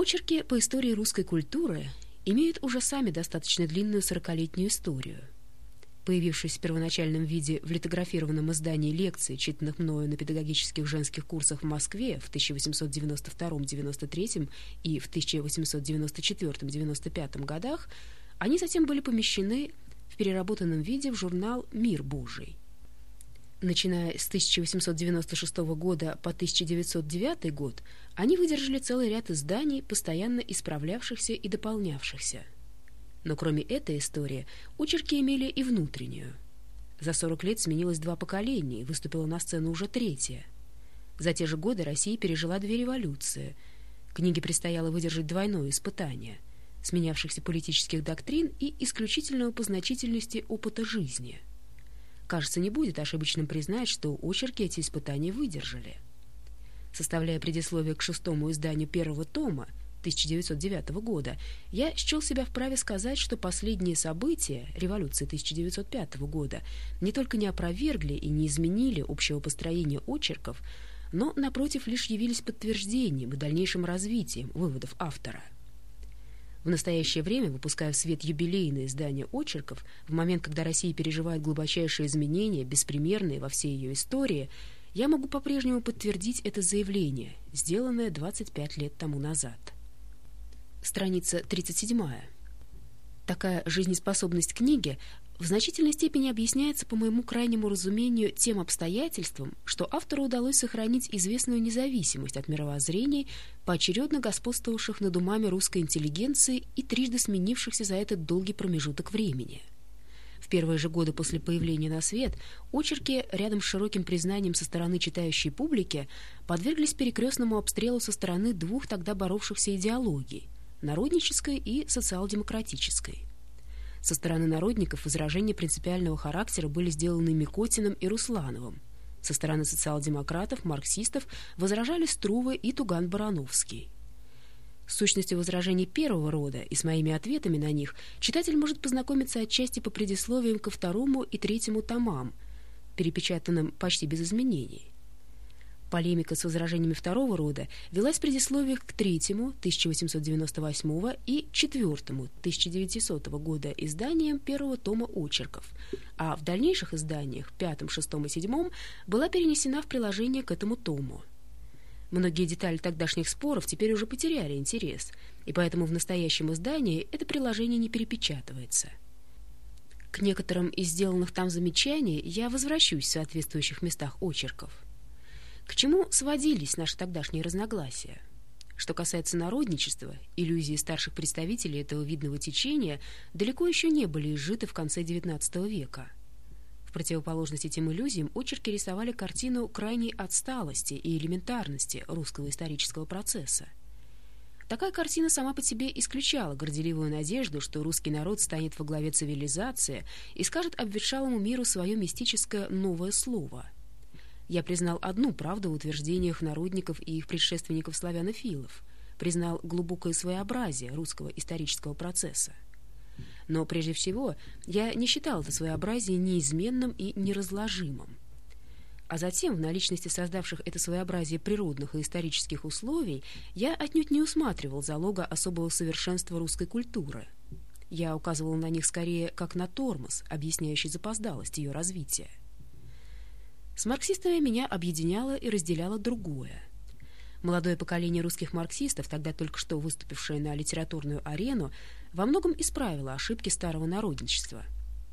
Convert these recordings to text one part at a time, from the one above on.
Очерки по истории русской культуры имеют уже сами достаточно длинную сорокалетнюю историю. Появившись в первоначальном виде в литографированном издании лекций, читанных мною на педагогических женских курсах в Москве в 1892-93 и в 1894-95 годах, они затем были помещены в переработанном виде в журнал «Мир Божий». Начиная с 1896 года по 1909 год, они выдержали целый ряд изданий, постоянно исправлявшихся и дополнявшихся. Но кроме этой истории, очерки имели и внутреннюю. За 40 лет сменилось два поколения, и выступила на сцену уже третья. За те же годы Россия пережила две революции. Книге предстояло выдержать двойное испытание – сменявшихся политических доктрин и исключительного по значительности опыта жизни – Кажется, не будет ошибочным признать, что очерки эти испытания выдержали. Составляя предисловие к шестому изданию первого тома 1909 года, я счел себя вправе сказать, что последние события революции 1905 года не только не опровергли и не изменили общего построения очерков, но, напротив, лишь явились подтверждением и дальнейшим развитием выводов автора. В настоящее время, выпуская в свет юбилейное издание очерков, в момент, когда Россия переживает глубочайшие изменения, беспримерные во всей ее истории, я могу по-прежнему подтвердить это заявление, сделанное 25 лет тому назад. Страница 37. Такая жизнеспособность книги в значительной степени объясняется, по моему крайнему разумению, тем обстоятельством, что автору удалось сохранить известную независимость от мировоззрений, поочередно господствовавших над умами русской интеллигенции и трижды сменившихся за этот долгий промежуток времени. В первые же годы после появления на свет очерки, рядом с широким признанием со стороны читающей публики, подверглись перекрестному обстрелу со стороны двух тогда боровшихся идеологий – народнической и социал-демократической. Со стороны народников возражения принципиального характера были сделаны Микотиным и Руслановым. Со стороны социал-демократов, марксистов возражали Струве и Туган-Барановский. С сущностью возражений первого рода и с моими ответами на них читатель может познакомиться отчасти по предисловиям ко второму и третьему томам, перепечатанным почти без изменений. Полемика с возражениями второго рода велась в предисловиях к третьему 1898 и четвертому 1900 года изданиям первого тома очерков, а в дальнейших изданиях, пятом, шестом и седьмом, была перенесена в приложение к этому тому. Многие детали тогдашних споров теперь уже потеряли интерес, и поэтому в настоящем издании это приложение не перепечатывается. К некоторым из сделанных там замечаний я возвращусь в соответствующих местах очерков. К чему сводились наши тогдашние разногласия? Что касается народничества, иллюзии старших представителей этого видного течения далеко еще не были изжиты в конце XIX века. В противоположность этим иллюзиям очерки рисовали картину крайней отсталости и элементарности русского исторического процесса. Такая картина сама по себе исключала горделивую надежду, что русский народ станет во главе цивилизации и скажет обветшалому миру свое мистическое новое слово — я признал одну правду в утверждениях народников и их предшественников славянофилов, признал глубокое своеобразие русского исторического процесса. Но прежде всего я не считал это своеобразие неизменным и неразложимым. А затем, в наличности создавших это своеобразие природных и исторических условий, я отнюдь не усматривал залога особого совершенства русской культуры. Я указывал на них скорее как на тормоз, объясняющий запоздалость ее развития. С марксистами меня объединяло и разделяло другое. Молодое поколение русских марксистов, тогда только что выступившее на литературную арену, во многом исправило ошибки старого народничества.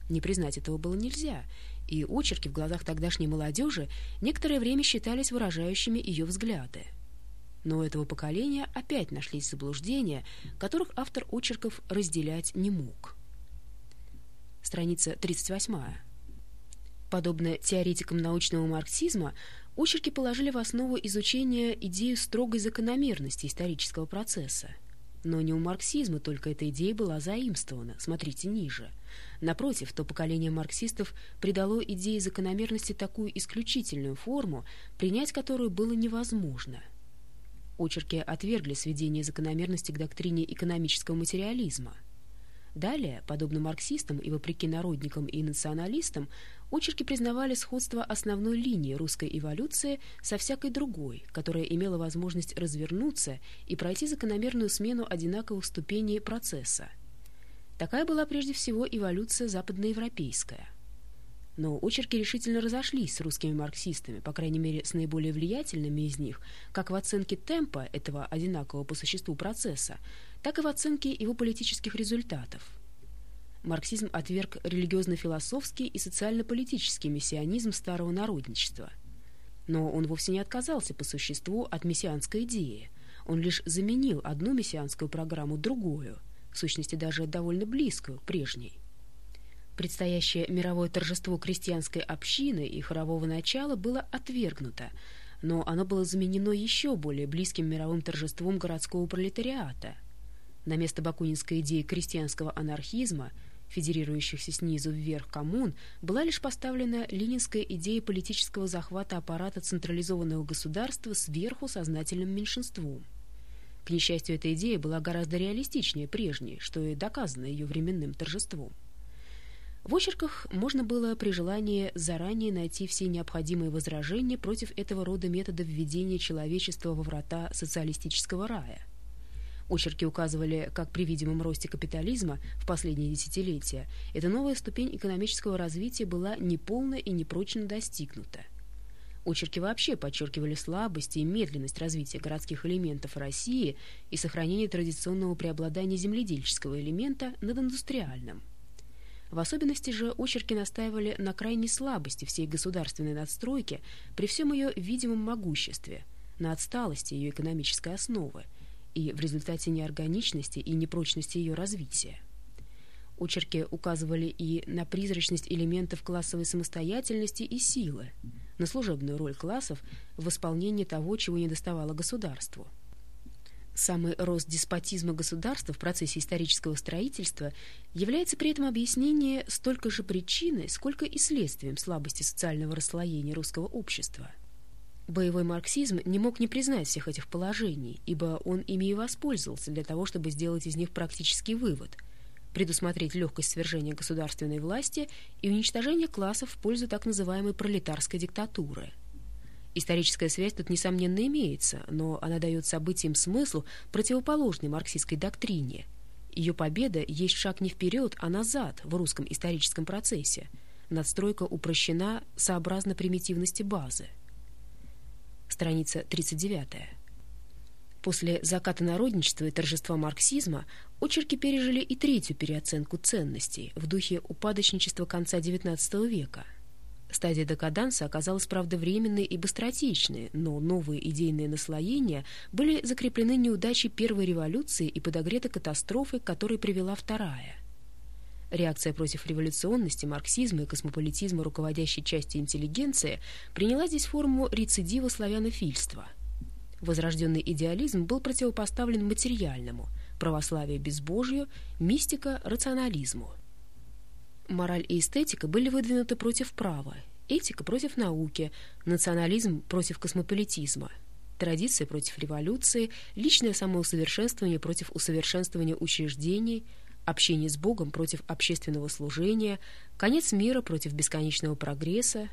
Не признать этого было нельзя, и очерки в глазах тогдашней молодежи некоторое время считались выражающими ее взгляды. Но у этого поколения опять нашлись заблуждения, которых автор очерков разделять не мог. Страница 38. Подобно теоретикам научного марксизма, очерки положили в основу изучения идею строгой закономерности исторического процесса. Но не у марксизма только эта идея была заимствована, смотрите ниже. Напротив, то поколение марксистов придало идее закономерности такую исключительную форму, принять которую было невозможно. Очерки отвергли сведение закономерности к доктрине экономического материализма – Далее, подобно марксистам и вопреки народникам и националистам, очерки признавали сходство основной линии русской эволюции со всякой другой, которая имела возможность развернуться и пройти закономерную смену одинаковых ступеней процесса. Такая была прежде всего эволюция западноевропейская. Но очерки решительно разошлись с русскими марксистами, по крайней мере, с наиболее влиятельными из них, как в оценке темпа этого одинакового по существу процесса, так и в оценке его политических результатов. Марксизм отверг религиозно-философский и социально-политический мессианизм старого народничества. Но он вовсе не отказался по существу от мессианской идеи. Он лишь заменил одну мессианскую программу другую, в сущности даже довольно близкую к прежней. Предстоящее мировое торжество крестьянской общины и хорового начала было отвергнуто, но оно было заменено еще более близким мировым торжеством городского пролетариата – на место бакунинской идеи крестьянского анархизма, федерирующихся снизу вверх коммун, была лишь поставлена ленинская идея политического захвата аппарата централизованного государства сверху сознательным меньшинством. К несчастью, эта идея была гораздо реалистичнее прежней, что и доказано ее временным торжеством. В очерках можно было при желании заранее найти все необходимые возражения против этого рода метода введения человечества во врата социалистического рая – Очерки указывали, как при видимом росте капитализма в последние десятилетия эта новая ступень экономического развития была неполна и непрочно достигнута. Очерки вообще подчеркивали слабость и медленность развития городских элементов России и сохранение традиционного преобладания земледельческого элемента над индустриальным. В особенности же очерки настаивали на крайней слабости всей государственной надстройки при всем ее видимом могуществе, на отсталости ее экономической основы – и в результате неорганичности и непрочности ее развития. Очерки указывали и на призрачность элементов классовой самостоятельности и силы, на служебную роль классов в исполнении того, чего не доставало государству. Самый рост деспотизма государства в процессе исторического строительства является при этом объяснение столько же причиной, сколько и следствием слабости социального расслоения русского общества – Боевой марксизм не мог не признать всех этих положений, ибо он ими и воспользовался для того, чтобы сделать из них практический вывод – предусмотреть легкость свержения государственной власти и уничтожение классов в пользу так называемой пролетарской диктатуры. Историческая связь тут, несомненно, имеется, но она дает событиям смысл, противоположный марксистской доктрине. Ее победа есть шаг не вперед, а назад в русском историческом процессе. Надстройка упрощена сообразно примитивности базы страница 39. После заката народничества и торжества марксизма очерки пережили и третью переоценку ценностей в духе упадочничества конца XIX века. Стадия декаданса оказалась, правда, временной и быстротечной, но новые идейные наслоения были закреплены неудачей первой революции и подогреты катастрофой, к которой привела вторая – Реакция против революционности, марксизма и космополитизма руководящей части интеллигенции приняла здесь форму рецидива славянофильства. Возрожденный идеализм был противопоставлен материальному, православие безбожью, мистика рационализму. Мораль и эстетика были выдвинуты против права, этика против науки, национализм против космополитизма, традиция против революции, личное самоусовершенствование против усовершенствования учреждений – общение с Богом против общественного служения, конец мира против бесконечного прогресса,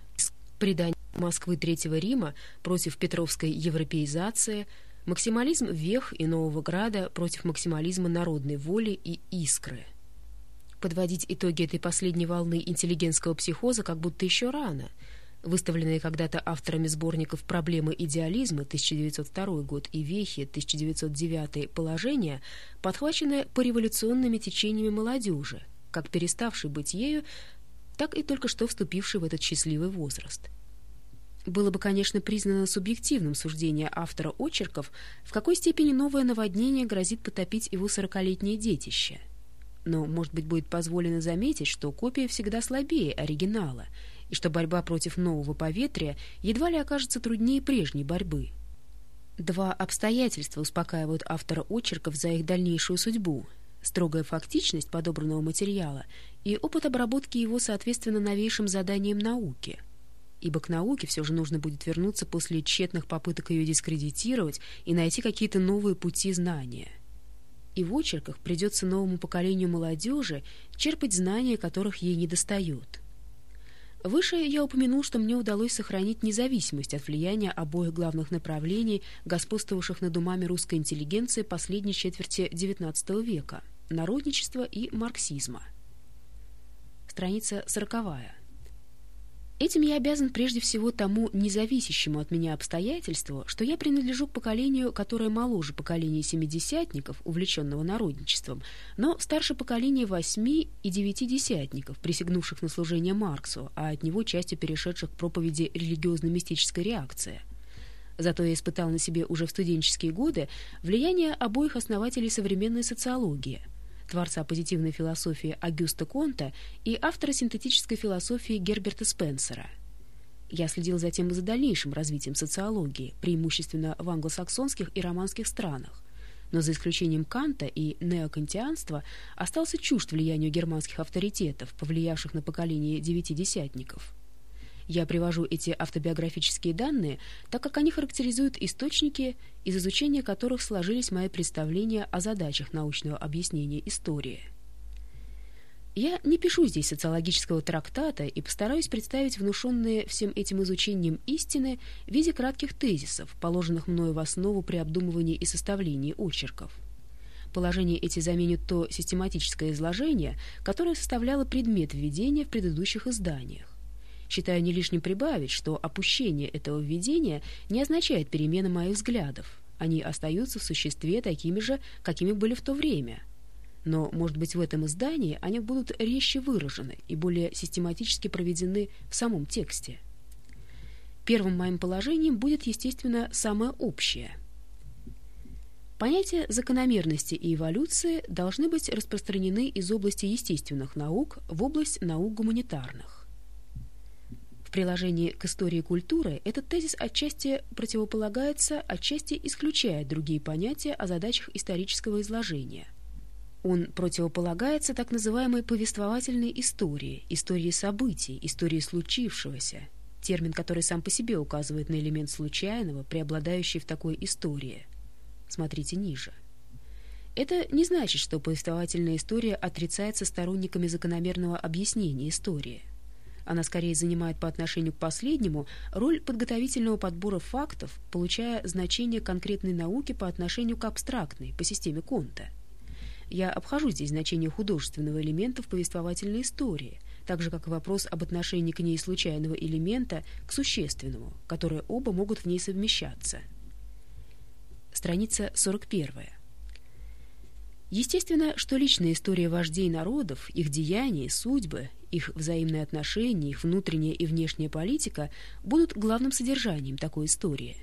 предание Москвы Третьего Рима против петровской европеизации, максимализм Вех и Нового Града против максимализма народной воли и искры. Подводить итоги этой последней волны интеллигентского психоза как будто еще рано – выставленные когда-то авторами сборников «Проблемы идеализма» 1902 год и «Вехи» 1909 положения, подхвачены пореволюционными течениями молодежи, как переставшей быть ею, так и только что вступившей в этот счастливый возраст. Было бы, конечно, признано субъективным суждение автора очерков, в какой степени новое наводнение грозит потопить его сорокалетнее детище. Но, может быть, будет позволено заметить, что копия всегда слабее оригинала — и что борьба против нового поветрия едва ли окажется труднее прежней борьбы. Два обстоятельства успокаивают автора очерков за их дальнейшую судьбу – строгая фактичность подобранного материала и опыт обработки его соответственно новейшим заданиям науки. Ибо к науке все же нужно будет вернуться после тщетных попыток ее дискредитировать и найти какие-то новые пути знания – и в очерках придется новому поколению молодежи черпать знания, которых ей недостает. Выше я упомянул, что мне удалось сохранить независимость от влияния обоих главных направлений, господствовавших над умами русской интеллигенции последней четверти XIX века – народничества и марксизма. Страница сороковая. Этим я обязан прежде всего тому независящему от меня обстоятельству, что я принадлежу к поколению, которое моложе поколения семидесятников, увлеченного народничеством, но старше поколения восьми и девятидесятников, присягнувших на служение Марксу, а от него частью перешедших к проповеди религиозно-мистической реакции. Зато я испытал на себе уже в студенческие годы влияние обоих основателей современной социологии – творца позитивной философии Агюста Конта и автора синтетической философии Герберта Спенсера. Я следил затем и за дальнейшим развитием социологии, преимущественно в англосаксонских и романских странах, но за исключением Канта и неокантианства остался чужд влиянию германских авторитетов, повлиявших на поколение девятидесятников. Я привожу эти автобиографические данные, так как они характеризуют источники, из изучения которых сложились мои представления о задачах научного объяснения истории. Я не пишу здесь социологического трактата и постараюсь представить внушенные всем этим изучением истины в виде кратких тезисов, положенных мною в основу при обдумывании и составлении очерков. Положения эти заменят то систематическое изложение, которое составляло предмет введения в предыдущих изданиях. Считаю не лишним прибавить, что опущение этого введения не означает перемены моих взглядов. Они остаются в существе такими же, какими были в то время. Но, может быть, в этом издании они будут резче выражены и более систематически проведены в самом тексте. Первым моим положением будет, естественно, самое общее. Понятия закономерности и эволюции должны быть распространены из области естественных наук в область наук гуманитарных приложении к истории культуры этот тезис отчасти противополагается, отчасти исключает другие понятия о задачах исторического изложения. Он противополагается так называемой повествовательной истории, истории событий, истории случившегося, термин, который сам по себе указывает на элемент случайного, преобладающий в такой истории. Смотрите ниже. Это не значит, что повествовательная история отрицается сторонниками закономерного объяснения истории – она скорее занимает по отношению к последнему роль подготовительного подбора фактов, получая значение конкретной науки по отношению к абстрактной, по системе Конта. Я обхожу здесь значение художественного элемента в повествовательной истории, так же, как и вопрос об отношении к ней случайного элемента к существенному, которые оба могут в ней совмещаться. Страница 41. Естественно, что личная история вождей народов, их деяния, судьбы, их взаимные отношения, их внутренняя и внешняя политика будут главным содержанием такой истории.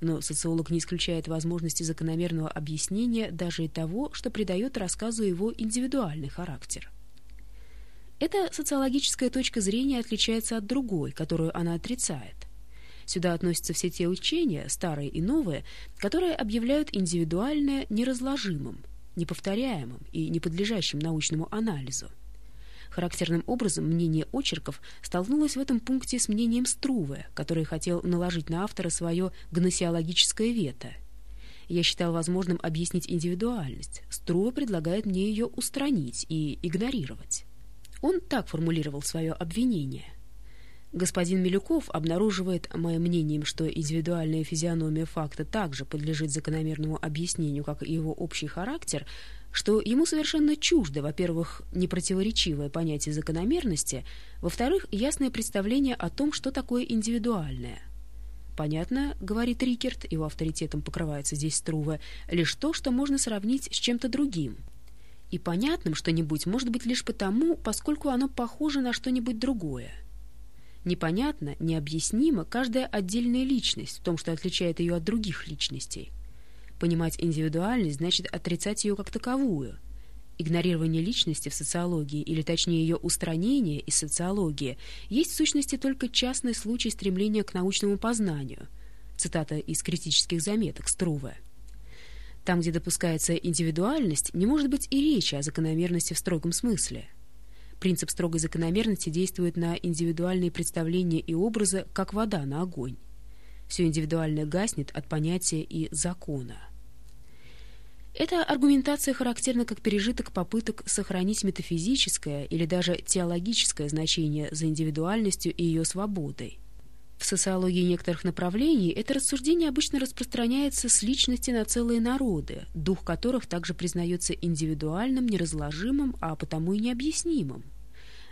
Но социолог не исключает возможности закономерного объяснения даже и того, что придает рассказу его индивидуальный характер. Эта социологическая точка зрения отличается от другой, которую она отрицает. Сюда относятся все те учения, старые и новые, которые объявляют индивидуальное неразложимым – неповторяемым и не подлежащим научному анализу. Характерным образом мнение очерков столкнулось в этом пункте с мнением Струве, который хотел наложить на автора свое гносеологическое вето. Я считал возможным объяснить индивидуальность. Струве предлагает мне ее устранить и игнорировать. Он так формулировал свое обвинение – Господин Милюков обнаруживает моим мнением, что индивидуальная физиономия факта также подлежит закономерному объяснению, как и его общий характер, что ему совершенно чуждо, во-первых, непротиворечивое понятие закономерности, во-вторых, ясное представление о том, что такое индивидуальное. Понятно, говорит Рикерт, его авторитетом покрывается здесь Струве, лишь то, что можно сравнить с чем-то другим. И понятным что-нибудь может быть лишь потому, поскольку оно похоже на что-нибудь другое. Непонятно, необъяснимо каждая отдельная личность в том, что отличает ее от других личностей. Понимать индивидуальность значит отрицать ее как таковую. Игнорирование личности в социологии, или точнее ее устранение из социологии, есть в сущности только частный случай стремления к научному познанию. Цитата из критических заметок Струве. Там, где допускается индивидуальность, не может быть и речи о закономерности в строгом смысле – Принцип строгой закономерности действует на индивидуальные представления и образы, как вода на огонь. Все индивидуальное гаснет от понятия и закона. Эта аргументация характерна как пережиток попыток сохранить метафизическое или даже теологическое значение за индивидуальностью и ее свободой. В социологии некоторых направлений это рассуждение обычно распространяется с личности на целые народы, дух которых также признается индивидуальным, неразложимым, а потому и необъяснимым.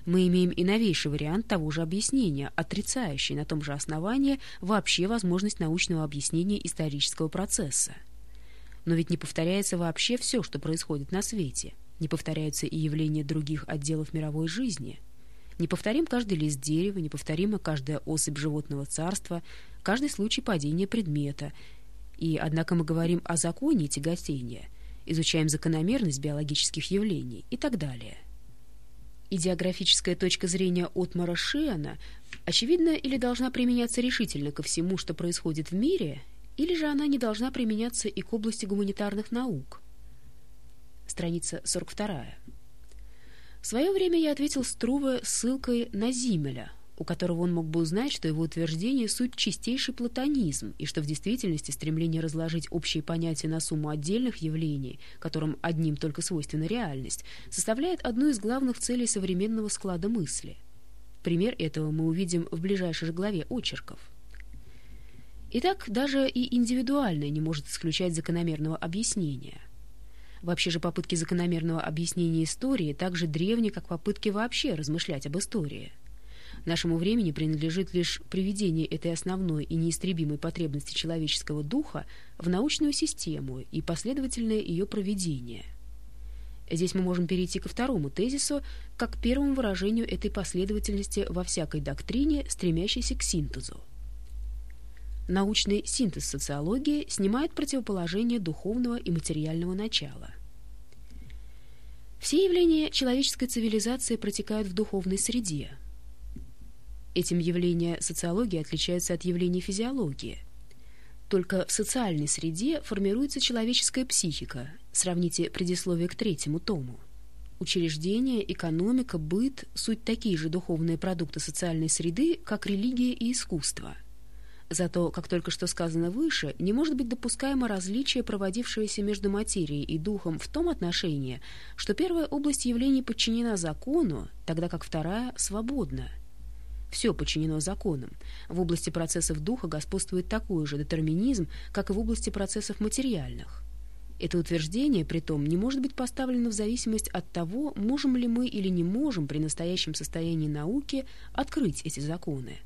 Мы имеем и новейший вариант того же объяснения, отрицающий на том же основании вообще возможность научного объяснения исторического процесса. Но ведь не повторяется вообще все, что происходит на свете. Не повторяются и явления других отделов мировой жизни – Неповторим каждый лист дерева, неповторима каждая особь животного царства, каждый случай падения предмета. И, однако, мы говорим о законе тяготения, изучаем закономерность биологических явлений и так далее. Идеографическая точка зрения Отмара Шиана очевидна или должна применяться решительно ко всему, что происходит в мире, или же она не должна применяться и к области гуманитарных наук. Страница 42. В свое время я ответил Струве ссылкой на Зимеля, у которого он мог бы узнать, что его утверждение — суть чистейший платонизм, и что в действительности стремление разложить общие понятия на сумму отдельных явлений, которым одним только свойственна реальность, составляет одну из главных целей современного склада мысли. Пример этого мы увидим в ближайшей же главе очерков. Итак, даже и индивидуальное не может исключать закономерного объяснения — Вообще же попытки закономерного объяснения истории так же древни, как попытки вообще размышлять об истории. Нашему времени принадлежит лишь приведение этой основной и неистребимой потребности человеческого духа в научную систему и последовательное ее проведение. Здесь мы можем перейти ко второму тезису, как первому выражению этой последовательности во всякой доктрине, стремящейся к синтезу. Научный синтез социологии снимает противоположение духовного и материального начала. Все явления человеческой цивилизации протекают в духовной среде. Этим явления социологии отличаются от явлений физиологии. Только в социальной среде формируется человеческая психика. Сравните предисловие к третьему тому. Учреждения, экономика, быт – суть такие же духовные продукты социальной среды, как религия и искусство – Зато, как только что сказано выше, не может быть допускаемо различие, проводившееся между материей и духом в том отношении, что первая область явлений подчинена закону, тогда как вторая — свободна. Все подчинено законам. В области процессов духа господствует такой же детерминизм, как и в области процессов материальных. Это утверждение, при том, не может быть поставлено в зависимость от того, можем ли мы или не можем при настоящем состоянии науки открыть эти законы.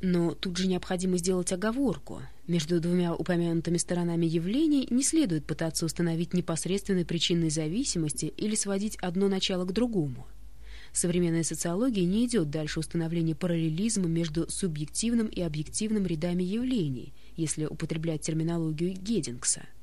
Но тут же необходимо сделать оговорку. Между двумя упомянутыми сторонами явлений не следует пытаться установить непосредственной причинной зависимости или сводить одно начало к другому. Современная социология не идет дальше установления параллелизма между субъективным и объективным рядами явлений, если употреблять терминологию Гедингса –